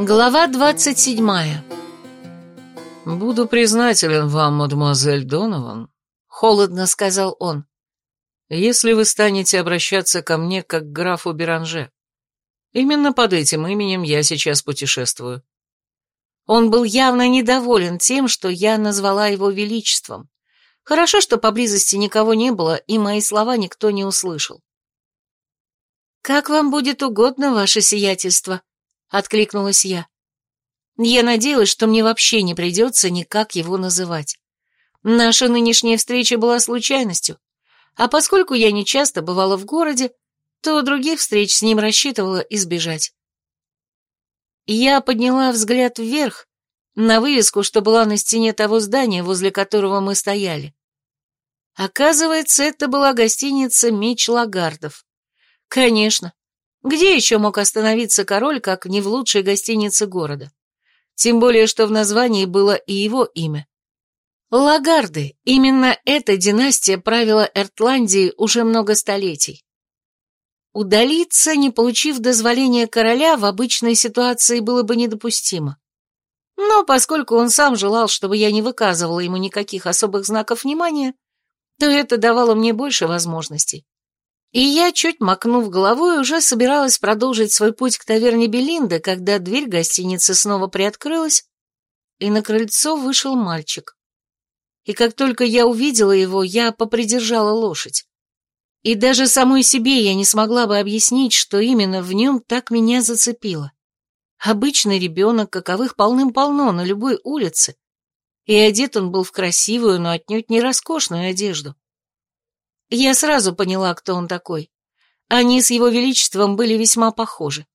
Глава двадцать седьмая «Буду признателен вам, мадемуазель Донован», — холодно сказал он, «если вы станете обращаться ко мне как к графу Беранже. Именно под этим именем я сейчас путешествую». Он был явно недоволен тем, что я назвала его величеством. Хорошо, что поблизости никого не было, и мои слова никто не услышал. «Как вам будет угодно, ваше сиятельство», — откликнулась я. Я надеялась, что мне вообще не придется никак его называть. Наша нынешняя встреча была случайностью, а поскольку я не часто бывала в городе, то других встреч с ним рассчитывала избежать. Я подняла взгляд вверх, на вывеску, что была на стене того здания, возле которого мы стояли. Оказывается, это была гостиница «Меч Лагардов». Конечно. Где еще мог остановиться король, как не в лучшей гостинице города? Тем более, что в названии было и его имя. Лагарды, именно эта династия правила Эртландией уже много столетий. Удалиться, не получив дозволения короля, в обычной ситуации было бы недопустимо. Но поскольку он сам желал, чтобы я не выказывала ему никаких особых знаков внимания, то это давало мне больше возможностей. И я, чуть макнув головой, уже собиралась продолжить свой путь к таверне Белинды, когда дверь гостиницы снова приоткрылась, и на крыльцо вышел мальчик. И как только я увидела его, я попридержала лошадь. И даже самой себе я не смогла бы объяснить, что именно в нем так меня зацепило. Обычный ребенок, каковых полным-полно на любой улице, и одет он был в красивую, но отнюдь не роскошную одежду. Я сразу поняла, кто он такой. Они с его величеством были весьма похожи.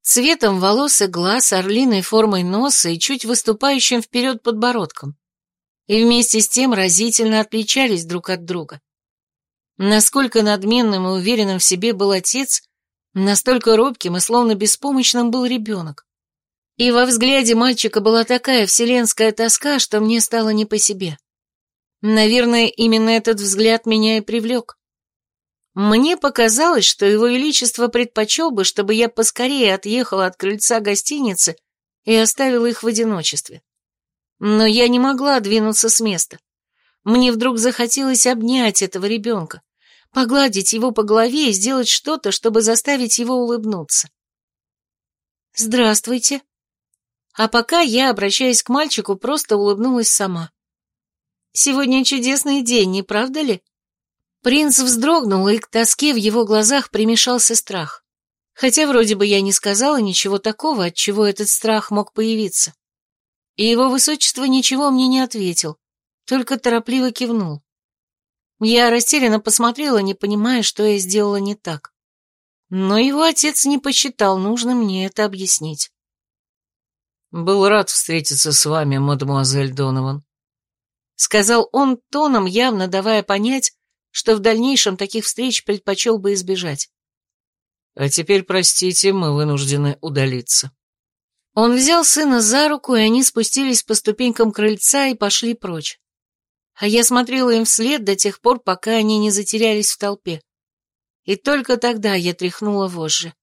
Цветом волос и глаз, орлиной формой носа и чуть выступающим вперед подбородком. И вместе с тем разительно отличались друг от друга. Насколько надменным и уверенным в себе был отец, настолько робким и словно беспомощным был ребенок. И во взгляде мальчика была такая вселенская тоска, что мне стало не по себе. Наверное, именно этот взгляд меня и привлек. Мне показалось, что его величество предпочел бы, чтобы я поскорее отъехала от крыльца гостиницы и оставила их в одиночестве. Но я не могла двинуться с места. Мне вдруг захотелось обнять этого ребенка, погладить его по голове и сделать что-то, чтобы заставить его улыбнуться. «Здравствуйте», а пока я, обращаясь к мальчику, просто улыбнулась сама. «Сегодня чудесный день, не правда ли?» Принц вздрогнул, и к тоске в его глазах примешался страх. Хотя вроде бы я не сказала ничего такого, от чего этот страх мог появиться. И его высочество ничего мне не ответил, только торопливо кивнул. Я растерянно посмотрела, не понимая, что я сделала не так. Но его отец не посчитал нужным мне это объяснить. «Был рад встретиться с вами, мадемуазель Донован», — сказал он тоном, явно давая понять, что в дальнейшем таких встреч предпочел бы избежать. «А теперь, простите, мы вынуждены удалиться». Он взял сына за руку, и они спустились по ступенькам крыльца и пошли прочь. А я смотрела им вслед до тех пор, пока они не затерялись в толпе. И только тогда я тряхнула вожжи.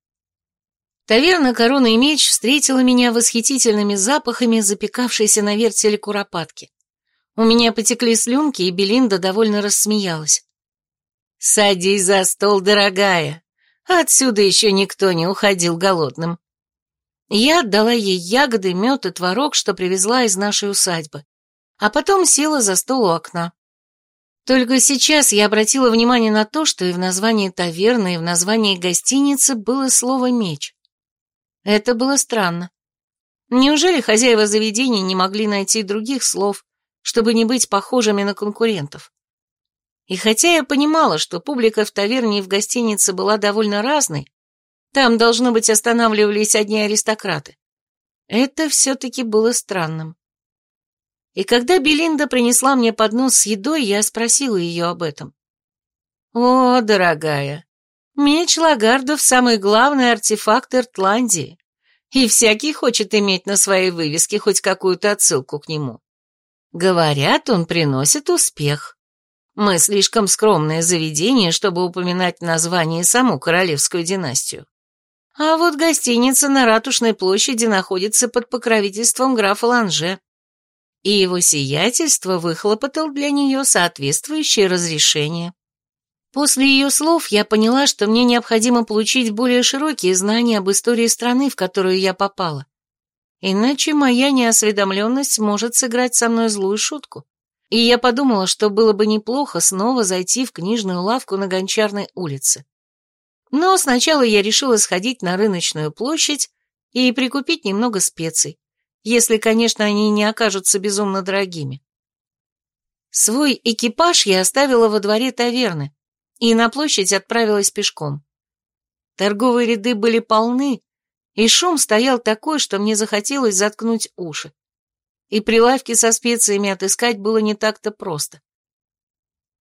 Таверна «Корона и меч» встретила меня восхитительными запахами запекавшейся на вертеле куропатки. У меня потекли слюнки, и Белинда довольно рассмеялась. «Садись за стол, дорогая. Отсюда еще никто не уходил голодным». Я отдала ей ягоды, мед и творог, что привезла из нашей усадьбы, а потом села за стол у окна. Только сейчас я обратила внимание на то, что и в названии таверны, и в названии гостиницы было слово «меч». Это было странно. Неужели хозяева заведений не могли найти других слов, чтобы не быть похожими на конкурентов? И хотя я понимала, что публика в таверне и в гостинице была довольно разной, там, должно быть, останавливались одни аристократы, это все-таки было странным. И когда Белинда принесла мне поднос с едой, я спросила ее об этом. «О, дорогая, Меч Лагардов – самый главный артефакт Иртландии, и всякий хочет иметь на своей вывеске хоть какую-то отсылку к нему. Говорят, он приносит успех. Мы слишком скромное заведение, чтобы упоминать название саму королевскую династию. А вот гостиница на Ратушной площади находится под покровительством графа Ланже, и его сиятельство выхлопотал для нее соответствующее разрешение. После ее слов я поняла, что мне необходимо получить более широкие знания об истории страны, в которую я попала. Иначе моя неосведомленность может сыграть со мной злую шутку. И я подумала, что было бы неплохо снова зайти в книжную лавку на Гончарной улице. Но сначала я решила сходить на рыночную площадь и прикупить немного специй, если, конечно, они не окажутся безумно дорогими. Свой экипаж я оставила во дворе таверны и на площадь отправилась пешком. Торговые ряды были полны, и шум стоял такой, что мне захотелось заткнуть уши. И прилавки со специями отыскать было не так-то просто.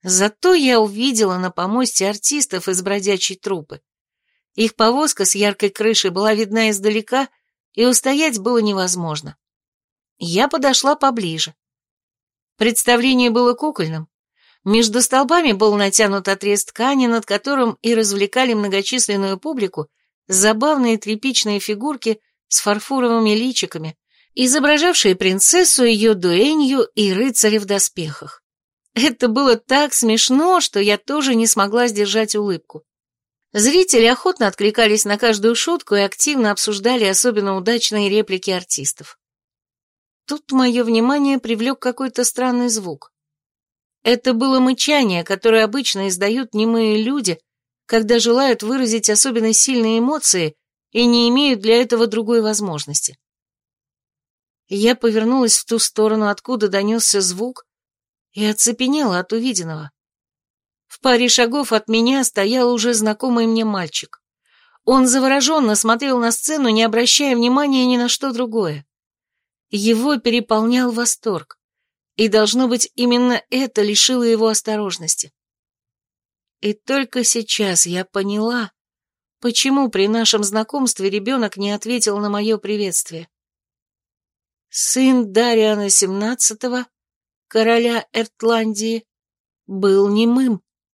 Зато я увидела на помосте артистов из бродячей трупы. Их повозка с яркой крышей была видна издалека, и устоять было невозможно. Я подошла поближе. Представление было кукольным. Между столбами был натянут отрез ткани, над которым и развлекали многочисленную публику забавные тряпичные фигурки с фарфоровыми личиками, изображавшие принцессу, ее дуэнью и рыцаря в доспехах. Это было так смешно, что я тоже не смогла сдержать улыбку. Зрители охотно откликались на каждую шутку и активно обсуждали особенно удачные реплики артистов. Тут мое внимание привлек какой-то странный звук. Это было мычание, которое обычно издают немые люди, когда желают выразить особенно сильные эмоции и не имеют для этого другой возможности. Я повернулась в ту сторону, откуда донесся звук, и оцепенела от увиденного. В паре шагов от меня стоял уже знакомый мне мальчик. Он завороженно смотрел на сцену, не обращая внимания ни на что другое. Его переполнял восторг, и, должно быть, именно это лишило его осторожности. И только сейчас я поняла, почему при нашем знакомстве ребенок не ответил на мое приветствие. Сын Дариана XVII, короля Эртландии, был немым.